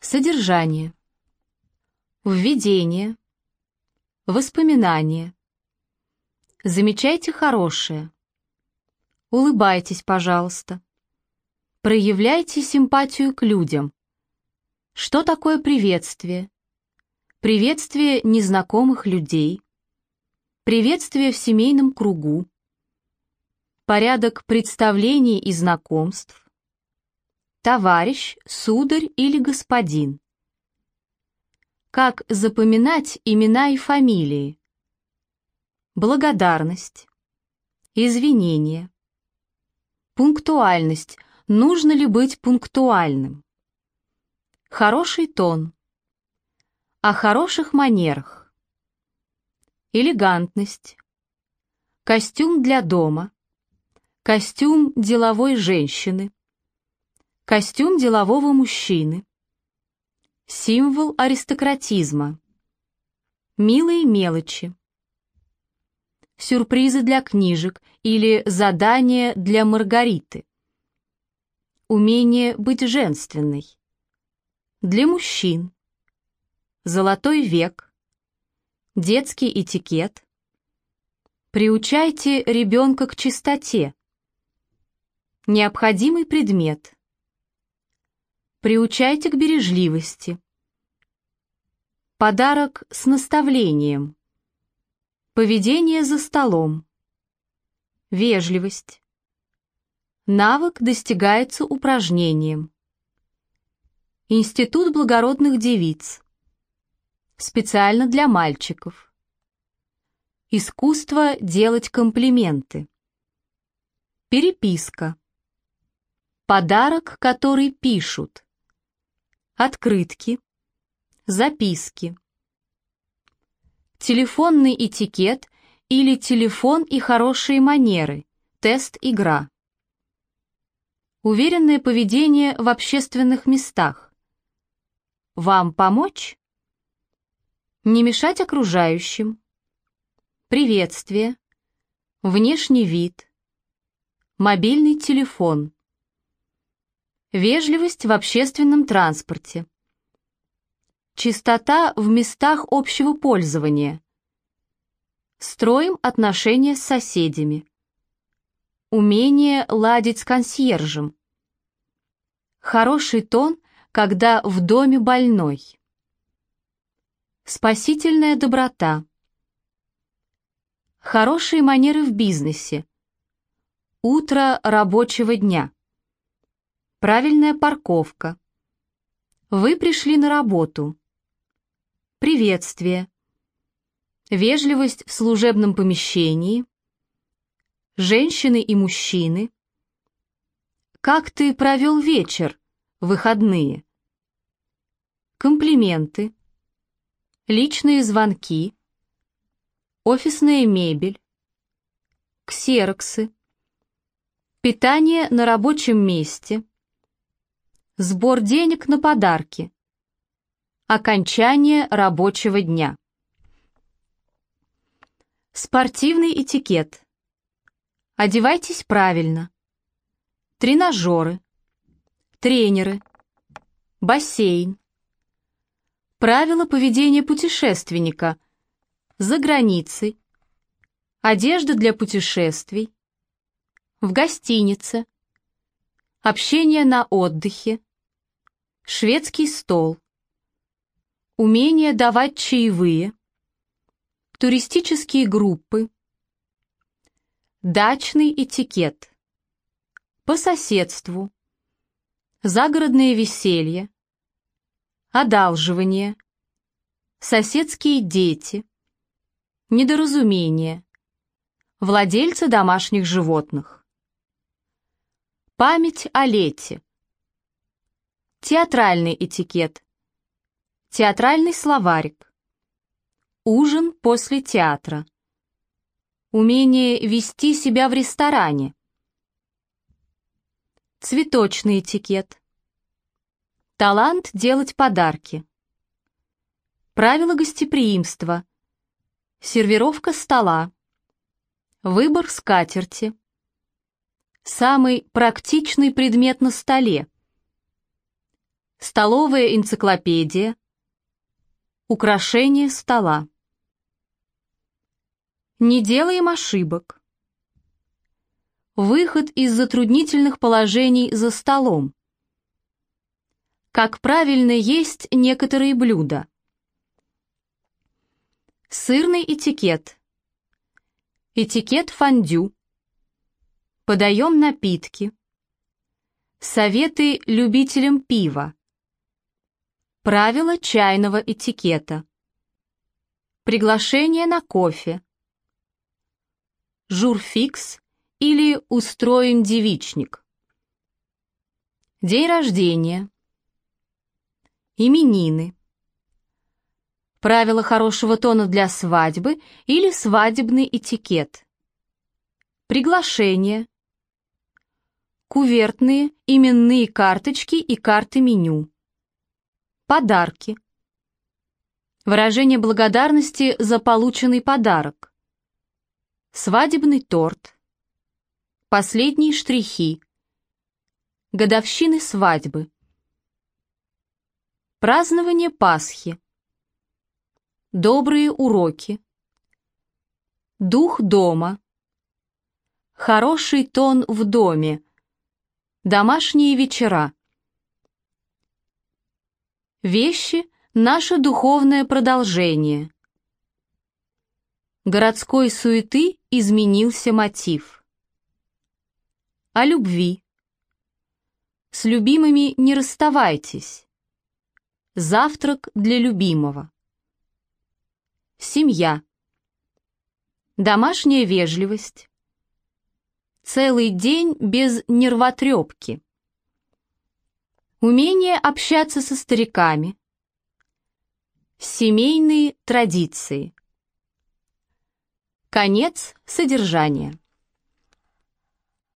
Содержание. Введение. Воспоминания. Замечайте хорошее. Улыбайтесь, пожалуйста. Проявляйте симпатию к людям. Что такое приветствие? Приветствие незнакомых людей. Приветствие в семейном кругу. Порядок представлений и знакомств. Товарищ, сударь или господин. Как запоминать имена и фамилии? Благодарность. Извинение. Пунктуальность. Нужно ли быть пунктуальным? Хороший тон. О хороших манерах. Элегантность. Костюм для дома. Костюм деловой женщины. Костюм делового мужчины. Символ аристократизма. Милые мелочи. Сюрпризы для книжек или задания для Маргариты. Умение быть женственной. Для мужчин. Золотой век. Детский этикет. Приучайте ребенка к чистоте. Необходимый предмет. Приучайте к бережливости. Подарок с наставлением. Поведение за столом. Вежливость. Навык достигается упражнением. Институт благородных девиц. Специально для мальчиков. Искусство делать комплименты. Переписка. Подарок, который пишут. Открытки. Записки. Телефонный этикет или телефон и хорошие манеры. Тест-игра. Уверенное поведение в общественных местах. Вам помочь? Не мешать окружающим. Приветствие. Внешний вид. Мобильный телефон. Вежливость в общественном транспорте. Чистота в местах общего пользования. Строим отношения с соседями. Умение ладить с консьержем. Хороший тон, когда в доме больной. Спасительная доброта. Хорошие манеры в бизнесе. Утро рабочего дня. Правильная парковка. Вы пришли на работу. Приветствие. Вежливость в служебном помещении. Женщины и мужчины. Как ты провел вечер, выходные? Комплименты. Личные звонки. Офисная мебель. Ксероксы. Питание на рабочем месте. Сбор денег на подарки. Окончание рабочего дня. Спортивный этикет. Одевайтесь правильно. Тренажеры. Тренеры. Бассейн. Правила поведения путешественника. За границей. Одежда для путешествий. В гостинице. Общение на отдыхе. Шведский стол. Умение давать чаевые. Туристические группы. Дачный этикет. По соседству. Загородное веселье. Одалживание. Соседские дети. Недоразумение. Владельцы домашних животных. Память о лете. Театральный этикет. Театральный словарик. Ужин после театра. Умение вести себя в ресторане. Цветочный этикет. Талант делать подарки. Правила гостеприимства. Сервировка стола. Выбор скатерти. Самый практичный предмет на столе. Столовая энциклопедия. Украшение стола. Не делаем ошибок. Выход из затруднительных положений за столом. Как правильно есть некоторые блюда. Сырный этикет. Этикет фондю. Подаем напитки. Советы любителям пива. Правила чайного этикета. Приглашение на кофе. Журфикс или устроен девичник. День рождения. Именины. Правила хорошего тона для свадьбы или свадебный этикет. Приглашение. Кувертные, именные карточки и карты меню. Подарки. Выражение благодарности за полученный подарок. Свадебный торт. Последние штрихи. Годовщины свадьбы. Празднование Пасхи. Добрые уроки. Дух дома. Хороший тон в доме. Домашние вечера. Вещи — наше духовное продолжение. Городской суеты изменился мотив. О любви. С любимыми не расставайтесь. Завтрак для любимого. Семья. Домашняя вежливость. Целый день без нервотрепки. Умение общаться со стариками. Семейные традиции. Конец содержания.